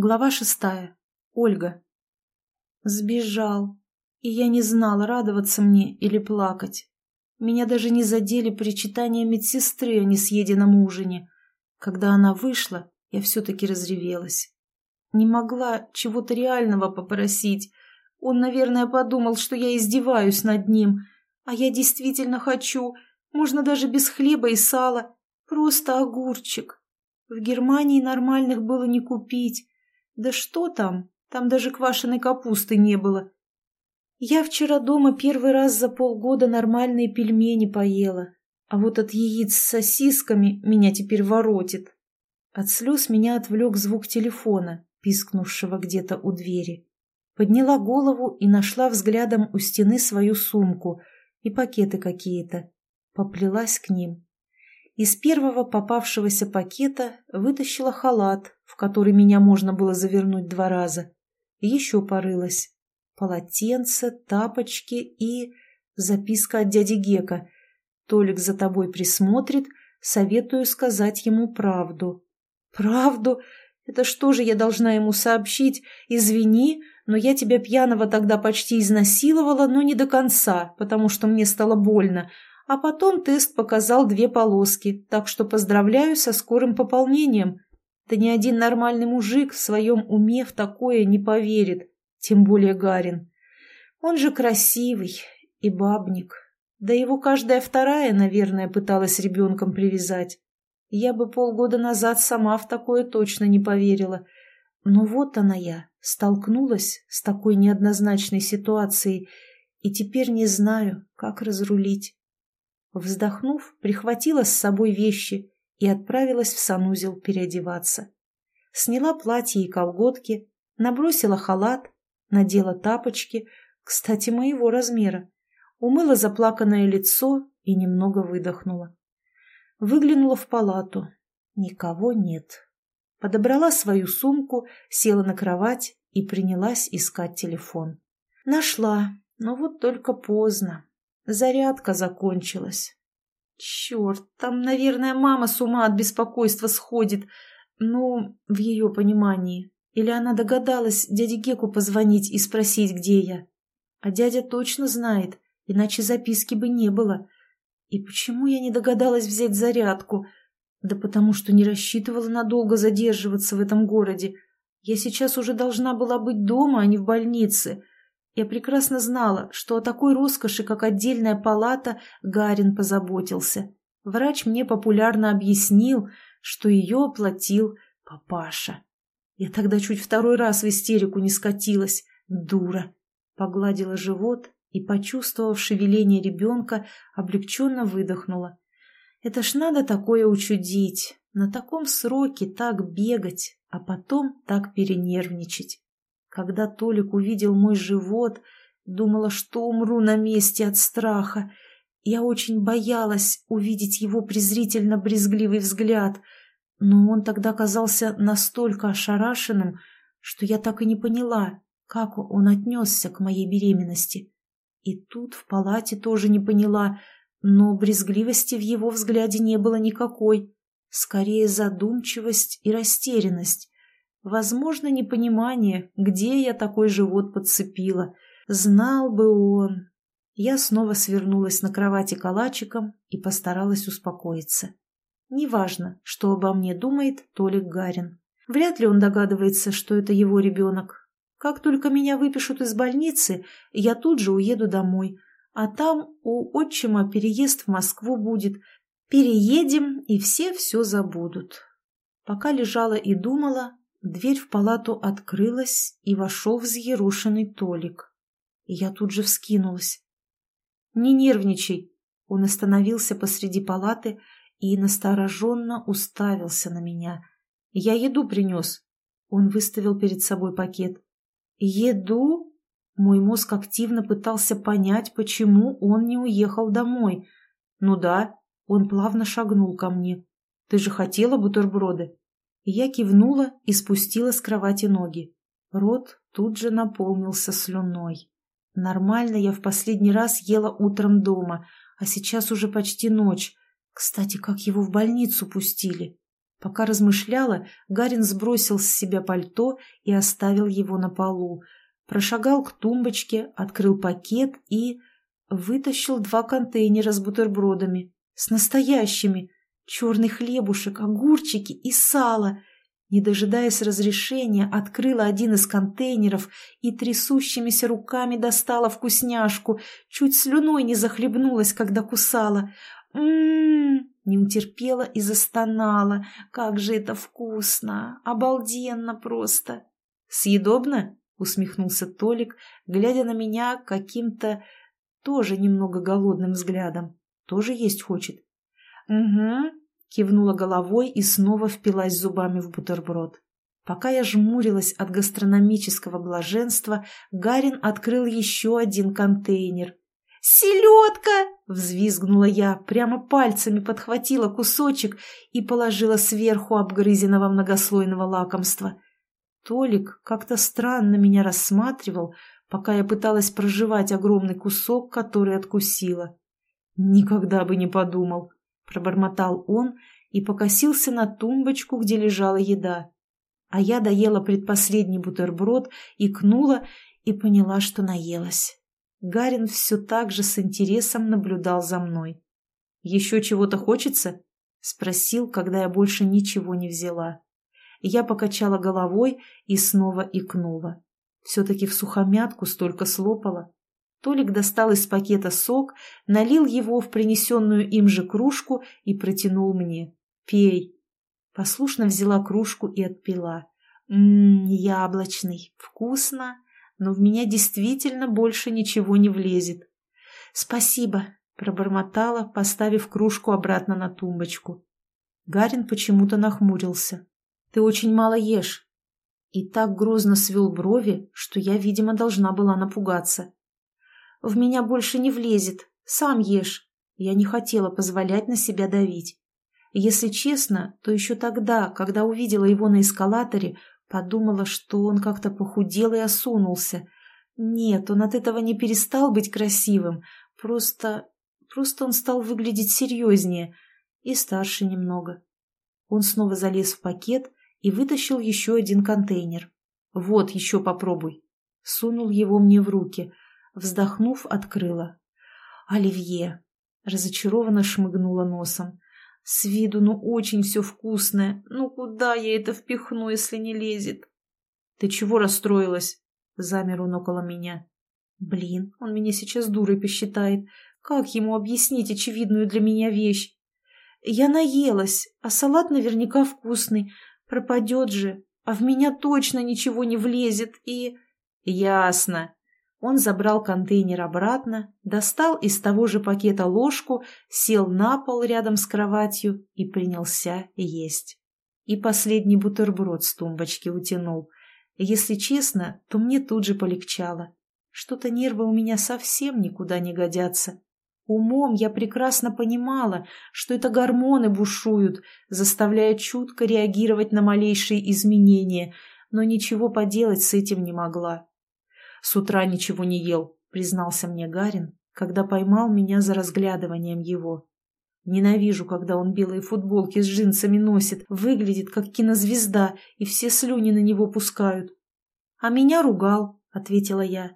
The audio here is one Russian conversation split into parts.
Глава шестая. Ольга. Сбежал. И я не знала, радоваться мне или плакать. Меня даже не задели причитания медсестры о несъеденном ужине. Когда она вышла, я все-таки разревелась. Не могла чего-то реального попросить. Он, наверное, подумал, что я издеваюсь над ним. А я действительно хочу. Можно даже без хлеба и сала. Просто огурчик. В Германии нормальных было не купить. Да что там? Там даже квашеной капусты не было. Я вчера дома первый раз за полгода нормальные пельмени поела, а вот от яиц с сосисками меня теперь воротит. От слез меня отвлек звук телефона, пискнувшего где-то у двери. Подняла голову и нашла взглядом у стены свою сумку и пакеты какие-то. Поплелась к ним. Из первого попавшегося пакета вытащила халат, в который меня можно было завернуть два раза. Еще порылась. Полотенце, тапочки и... Записка от дяди Гека. Толик за тобой присмотрит, советую сказать ему правду. Правду? Это что же я должна ему сообщить? Извини, но я тебя пьяного тогда почти изнасиловала, но не до конца, потому что мне стало больно, а потом тест показал две полоски, так что поздравляю со скорым пополнением. Да ни один нормальный мужик в своем уме в такое не поверит, тем более Гарин. Он же красивый и бабник. Да его каждая вторая, наверное, пыталась ребенком привязать. Я бы полгода назад сама в такое точно не поверила. Но вот она я, столкнулась с такой неоднозначной ситуацией, и теперь не знаю, как разрулить. Вздохнув, прихватила с собой вещи и отправилась в санузел переодеваться. Сняла платье и колготки, набросила халат, надела тапочки, кстати, моего размера, умыла заплаканное лицо и немного выдохнула. Выглянула в палату. Никого нет. Подобрала свою сумку, села на кровать и принялась искать телефон. Нашла, но вот только поздно. Зарядка закончилась. Черт, там, наверное, мама с ума от беспокойства сходит. Ну, в ее понимании. Или она догадалась дяде Геку позвонить и спросить, где я. А дядя точно знает, иначе записки бы не было. И почему я не догадалась взять зарядку? Да потому что не рассчитывала надолго задерживаться в этом городе. Я сейчас уже должна была быть дома, а не в больнице. Я прекрасно знала, что о такой роскоши, как отдельная палата, Гарин позаботился. Врач мне популярно объяснил, что ее оплатил папаша. Я тогда чуть второй раз в истерику не скатилась. Дура. Погладила живот и, почувствовав шевеление ребенка, облегченно выдохнула. Это ж надо такое учудить, на таком сроке так бегать, а потом так перенервничать. Когда Толик увидел мой живот, думала, что умру на месте от страха. Я очень боялась увидеть его презрительно-брезгливый взгляд, но он тогда казался настолько ошарашенным, что я так и не поняла, как он отнесся к моей беременности. И тут в палате тоже не поняла, но брезгливости в его взгляде не было никакой, скорее задумчивость и растерянность. Возможно, непонимание, где я такой живот подцепила. Знал бы он. Я снова свернулась на кровати калачиком и постаралась успокоиться. Неважно, что обо мне думает Толик Гарин. Вряд ли он догадывается, что это его ребенок. Как только меня выпишут из больницы, я тут же уеду домой. А там у отчима переезд в Москву будет. Переедем, и все все забудут. Пока лежала и думала, Дверь в палату открылась, и вошел взъерошенный Толик. И я тут же вскинулась. «Не нервничай!» Он остановился посреди палаты и настороженно уставился на меня. «Я еду принес». Он выставил перед собой пакет. «Еду?» Мой мозг активно пытался понять, почему он не уехал домой. «Ну да», он плавно шагнул ко мне. «Ты же хотела бутерброды?» Я кивнула и спустила с кровати ноги. Рот тут же наполнился слюной. Нормально я в последний раз ела утром дома, а сейчас уже почти ночь. Кстати, как его в больницу пустили? Пока размышляла, Гарин сбросил с себя пальто и оставил его на полу. Прошагал к тумбочке, открыл пакет и... вытащил два контейнера с бутербродами. С настоящими. Черный хлебушек, огурчики и сало. Не дожидаясь разрешения, открыла один из контейнеров и трясущимися руками достала вкусняшку. Чуть слюной не захлебнулась, когда кусала. «М-м-м!» Не утерпела и застонала. «Как же это вкусно! Обалденно просто!» «Съедобно?» — усмехнулся Толик, глядя на меня каким-то тоже немного голодным взглядом. «Тоже есть хочет?» «Угу», — кивнула головой и снова впилась зубами в бутерброд. Пока я жмурилась от гастрономического блаженства, Гарин открыл еще один контейнер. «Селедка!» — взвизгнула я, прямо пальцами подхватила кусочек и положила сверху обгрызенного многослойного лакомства. Толик как-то странно меня рассматривал, пока я пыталась проживать огромный кусок, который откусила. «Никогда бы не подумал», — пробормотал он и покосился на тумбочку, где лежала еда. А я доела предпоследний бутерброд, икнула и поняла, что наелась. Гарин все так же с интересом наблюдал за мной. «Еще чего-то хочется?» — спросил, когда я больше ничего не взяла. Я покачала головой и снова икнула. Все-таки в сухомятку столько слопала. Толик достал из пакета сок, налил его в принесенную им же кружку и протянул мне. «Пей». Послушно взяла кружку и отпила. «Ммм, яблочный. Вкусно но в меня действительно больше ничего не влезет. «Спасибо», — пробормотала, поставив кружку обратно на тумбочку. Гарин почему-то нахмурился. «Ты очень мало ешь». И так грозно свел брови, что я, видимо, должна была напугаться. «В меня больше не влезет. Сам ешь». Я не хотела позволять на себя давить. Если честно, то еще тогда, когда увидела его на эскалаторе, Подумала, что он как-то похудел и осунулся. Нет, он от этого не перестал быть красивым. Просто... просто он стал выглядеть серьезнее и старше немного. Он снова залез в пакет и вытащил еще один контейнер. «Вот, еще попробуй». Сунул его мне в руки. Вздохнув, открыла. «Оливье». Разочарованно шмыгнула носом. С виду, ну, очень все вкусное. Ну, куда я это впихну, если не лезет? Ты чего расстроилась? Замер он около меня. Блин, он меня сейчас дурой посчитает. Как ему объяснить очевидную для меня вещь? Я наелась, а салат наверняка вкусный. Пропадет же, а в меня точно ничего не влезет и... Ясно. Он забрал контейнер обратно, достал из того же пакета ложку, сел на пол рядом с кроватью и принялся есть. И последний бутерброд с тумбочки утянул. Если честно, то мне тут же полегчало. Что-то нервы у меня совсем никуда не годятся. Умом я прекрасно понимала, что это гормоны бушуют, заставляя чутко реагировать на малейшие изменения, но ничего поделать с этим не могла. С утра ничего не ел, признался мне Гарин, когда поймал меня за разглядыванием его. Ненавижу, когда он белые футболки с джинсами носит, выглядит как кинозвезда, и все слюни на него пускают. — А меня ругал, — ответила я.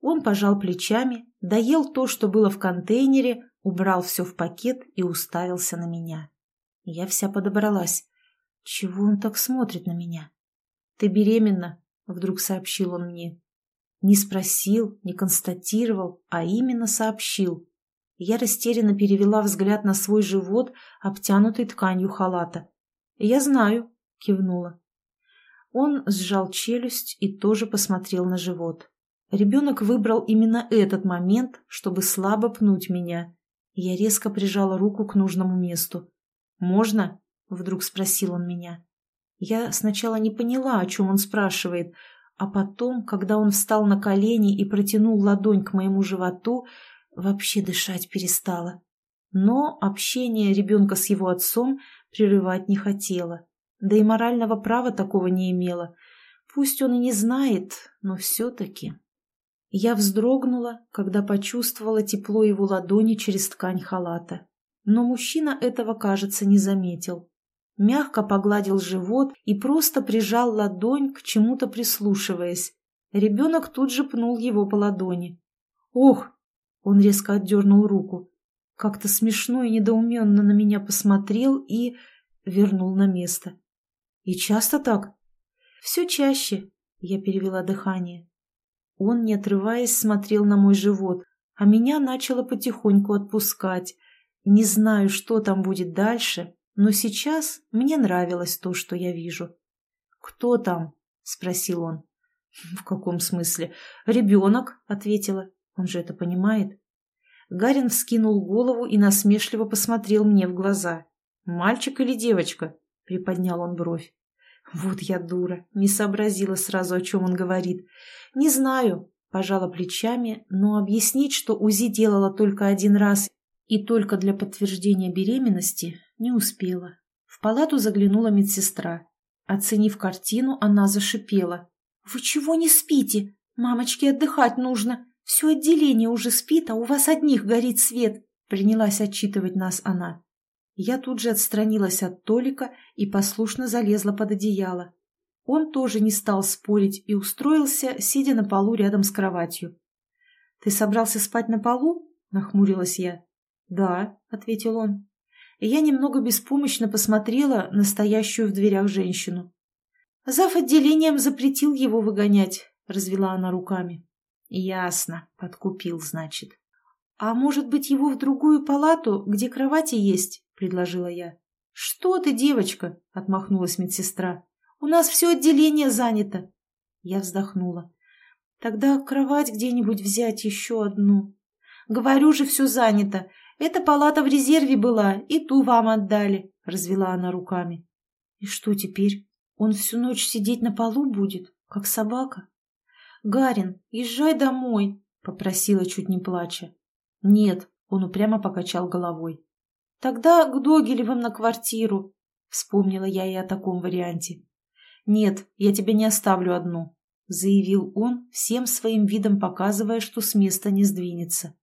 Он пожал плечами, доел то, что было в контейнере, убрал все в пакет и уставился на меня. Я вся подобралась. Чего он так смотрит на меня? — Ты беременна, — вдруг сообщил он мне. Не спросил, не констатировал, а именно сообщил. Я растерянно перевела взгляд на свой живот, обтянутый тканью халата. «Я знаю», — кивнула. Он сжал челюсть и тоже посмотрел на живот. Ребенок выбрал именно этот момент, чтобы слабо пнуть меня. Я резко прижала руку к нужному месту. «Можно?» — вдруг спросил он меня. Я сначала не поняла, о чем он спрашивает, а потом, когда он встал на колени и протянул ладонь к моему животу, вообще дышать перестала. Но общение ребенка с его отцом прерывать не хотела. Да и морального права такого не имела. Пусть он и не знает, но все-таки... Я вздрогнула, когда почувствовала тепло его ладони через ткань халата. Но мужчина этого, кажется, не заметил. Мягко погладил живот и просто прижал ладонь к чему-то прислушиваясь. Ребенок тут же пнул его по ладони. «Ох!» — он резко отдернул руку. Как-то смешно и недоуменно на меня посмотрел и вернул на место. «И часто так?» «Все чаще», — я перевела дыхание. Он, не отрываясь, смотрел на мой живот, а меня начало потихоньку отпускать. Не знаю, что там будет дальше, но сейчас мне нравилось то, что я вижу. «Кто там?» — спросил он. «В каком смысле?» «Ребенок», — ответила. «Он же это понимает». Гарин вскинул голову и насмешливо посмотрел мне в глаза. «Мальчик или девочка?» — приподнял он бровь. Вот я дура, не сообразила сразу, о чем он говорит. «Не знаю», — пожала плечами, но объяснить, что УЗИ делала только один раз и только для подтверждения беременности, не успела. В палату заглянула медсестра. Оценив картину, она зашипела. «Вы чего не спите? Мамочке отдыхать нужно. Все отделение уже спит, а у вас одних горит свет», — принялась отчитывать нас она. Я тут же отстранилась от Толика и послушно залезла под одеяло. Он тоже не стал спорить и устроился, сидя на полу рядом с кроватью. «Ты собрался спать на полу?» — нахмурилась я. «Да», — ответил он. Я немного беспомощно посмотрела на стоящую в дверях женщину. «Зав. отделением запретил его выгонять», — развела она руками. «Ясно, подкупил, значит». «А может быть, его в другую палату, где кровати есть?» — предложила я. «Что ты, девочка?» — отмахнулась медсестра. «У нас все отделение занято». Я вздохнула. «Тогда кровать где-нибудь взять еще одну». «Говорю же, все занято. Эта палата в резерве была, и ту вам отдали», — развела она руками. «И что теперь? Он всю ночь сидеть на полу будет, как собака?» «Гарин, езжай домой», — попросила, чуть не плача. «Нет», — он упрямо покачал головой. «Тогда к Догилевым на квартиру», — вспомнила я и о таком варианте. «Нет, я тебя не оставлю одну», — заявил он, всем своим видом показывая, что с места не сдвинется.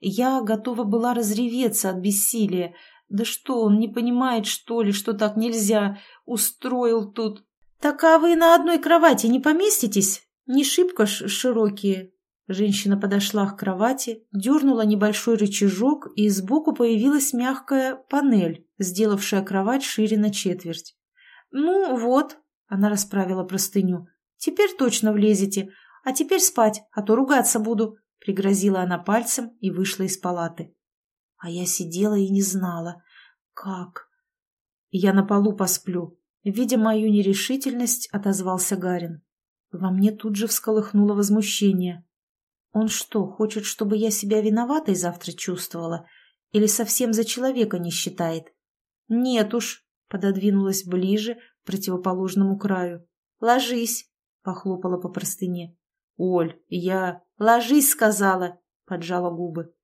Я готова была разреветься от бессилия. Да что, он не понимает, что ли, что так нельзя? Устроил тут. «Так а вы на одной кровати не поместитесь? Не шибко ж широкие», Женщина подошла к кровати, дернула небольшой рычажок, и сбоку появилась мягкая панель, сделавшая кровать шире на четверть. «Ну вот», — она расправила простыню, — «теперь точно влезете. А теперь спать, а то ругаться буду», — пригрозила она пальцем и вышла из палаты. А я сидела и не знала, как. «Я на полу посплю», — видя мою нерешительность, отозвался Гарин. Во мне тут же всколыхнуло возмущение. Он что, хочет, чтобы я себя виноватой завтра чувствовала? Или совсем за человека не считает? Нет уж, пододвинулась ближе к противоположному краю. Ложись, похлопала по простыне. Оль, я... Ложись, сказала, поджала губы.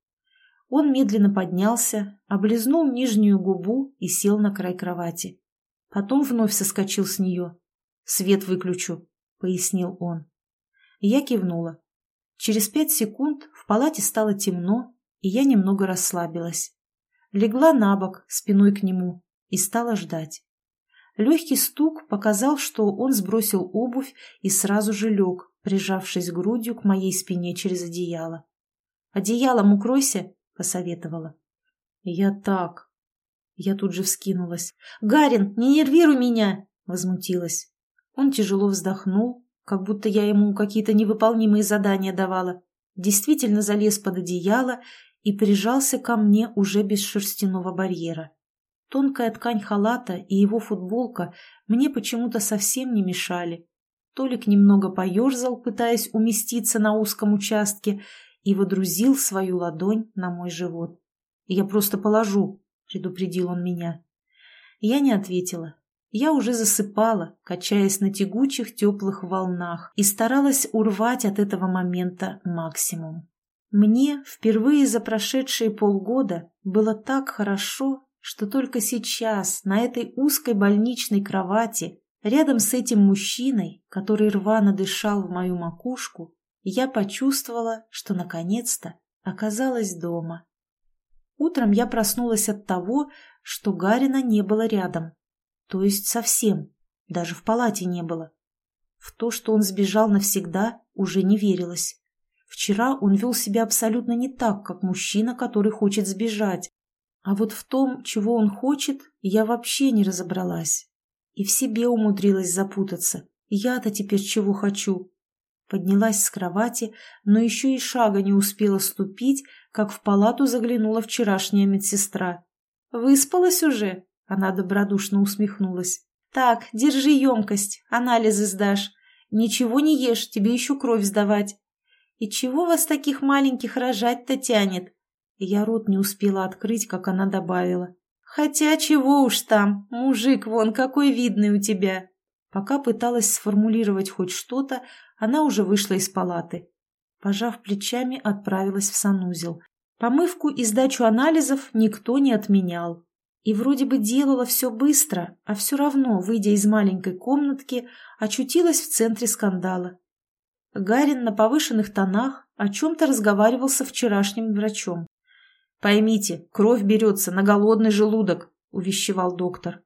Он медленно поднялся, облизнул нижнюю губу и сел на край кровати. Потом вновь соскочил с нее. «Свет выключу», — пояснил он. Я кивнула. Через пять секунд в палате стало темно, и я немного расслабилась. Легла на бок, спиной к нему, и стала ждать. Легкий стук показал, что он сбросил обувь и сразу же лег, прижавшись грудью к моей спине через одеяло. «Одеялом укройся», — посоветовала. «Я так...» Я тут же вскинулась. «Гарин, не нервируй меня!» — возмутилась. Он тяжело вздохнул, как будто я ему какие-то невыполнимые задания давала, действительно залез под одеяло и прижался ко мне уже без шерстяного барьера. Тонкая ткань халата и его футболка мне почему-то совсем не мешали. Толик немного поерзал, пытаясь уместиться на узком участке, и водрузил свою ладонь на мой живот. «Я просто положу», — предупредил он меня. Я не ответила, я уже засыпала, качаясь на тягучих теплых волнах, и старалась урвать от этого момента максимум. Мне впервые за прошедшие полгода было так хорошо, что только сейчас, на этой узкой больничной кровати, рядом с этим мужчиной, который рвано дышал в мою макушку, я почувствовала, что наконец-то оказалась дома. Утром я проснулась от того, что Гарина не было рядом. То есть совсем. Даже в палате не было. В то, что он сбежал навсегда, уже не верилось. Вчера он вел себя абсолютно не так, как мужчина, который хочет сбежать. А вот в том, чего он хочет, я вообще не разобралась. И в себе умудрилась запутаться. Я-то теперь чего хочу? Поднялась с кровати, но еще и шага не успела ступить, как в палату заглянула вчерашняя медсестра. «Выспалась уже?» — она добродушно усмехнулась. «Так, держи емкость, анализы сдашь. Ничего не ешь, тебе еще кровь сдавать. И чего вас таких маленьких рожать-то тянет?» Я рот не успела открыть, как она добавила. «Хотя чего уж там, мужик вон какой видный у тебя!» Пока пыталась сформулировать хоть что-то, она уже вышла из палаты. Пожав плечами, отправилась в санузел. Помывку и сдачу анализов никто не отменял. И вроде бы делала все быстро, а все равно, выйдя из маленькой комнатки, очутилась в центре скандала. Гарин на повышенных тонах о чем-то разговаривал со вчерашним врачом. «Поймите, кровь берется на голодный желудок», — увещевал доктор.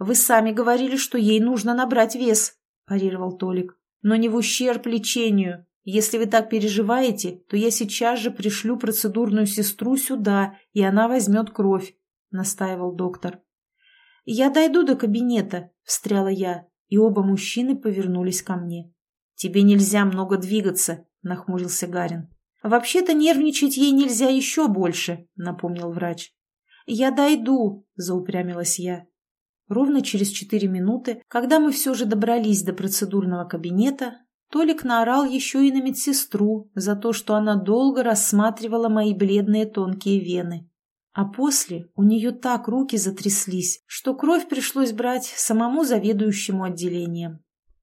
«Вы сами говорили, что ей нужно набрать вес», – парировал Толик. «Но не в ущерб лечению. Если вы так переживаете, то я сейчас же пришлю процедурную сестру сюда, и она возьмет кровь», – настаивал доктор. «Я дойду до кабинета», – встряла я, и оба мужчины повернулись ко мне. «Тебе нельзя много двигаться», – нахмурился Гарин. «Вообще-то нервничать ей нельзя еще больше», – напомнил врач. «Я дойду», – заупрямилась я. Ровно через четыре минуты, когда мы все же добрались до процедурного кабинета, Толик наорал еще и на медсестру за то, что она долго рассматривала мои бледные тонкие вены. А после у нее так руки затряслись, что кровь пришлось брать самому заведующему отделением.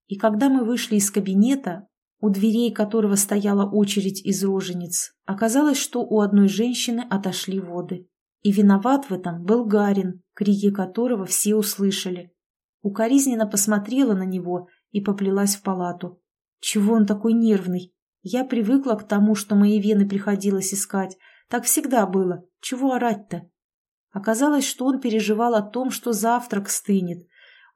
И когда мы вышли из кабинета, у дверей которого стояла очередь из рожениц, оказалось, что у одной женщины отошли воды. И виноват в этом был Гарин, крики которого все услышали. Укоризненно посмотрела на него и поплелась в палату. Чего он такой нервный? Я привыкла к тому, что мои вены приходилось искать. Так всегда было. Чего орать-то? Оказалось, что он переживал о том, что завтрак стынет.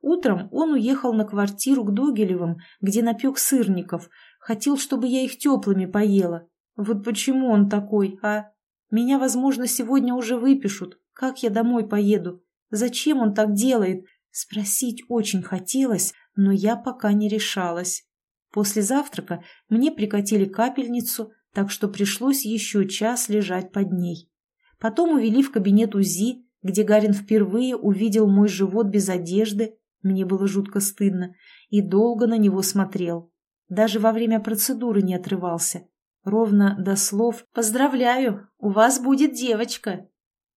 Утром он уехал на квартиру к Догилевым, где напек сырников. Хотел, чтобы я их теплыми поела. Вот почему он такой, а? Меня, возможно, сегодня уже выпишут. Как я домой поеду? Зачем он так делает? Спросить очень хотелось, но я пока не решалась. После завтрака мне прикатили капельницу, так что пришлось еще час лежать под ней. Потом увели в кабинет УЗИ, где Гарин впервые увидел мой живот без одежды, мне было жутко стыдно, и долго на него смотрел. Даже во время процедуры не отрывался. Ровно до слов «Поздравляю, у вас будет девочка!»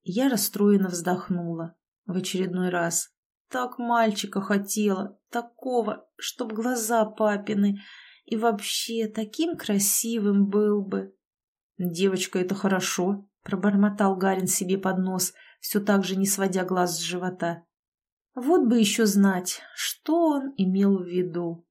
Я расстроенно вздохнула в очередной раз. Так мальчика хотела, такого, чтоб глаза папины, и вообще таким красивым был бы. «Девочка, это хорошо», — пробормотал Гарин себе под нос, все так же не сводя глаз с живота. Вот бы еще знать, что он имел в виду.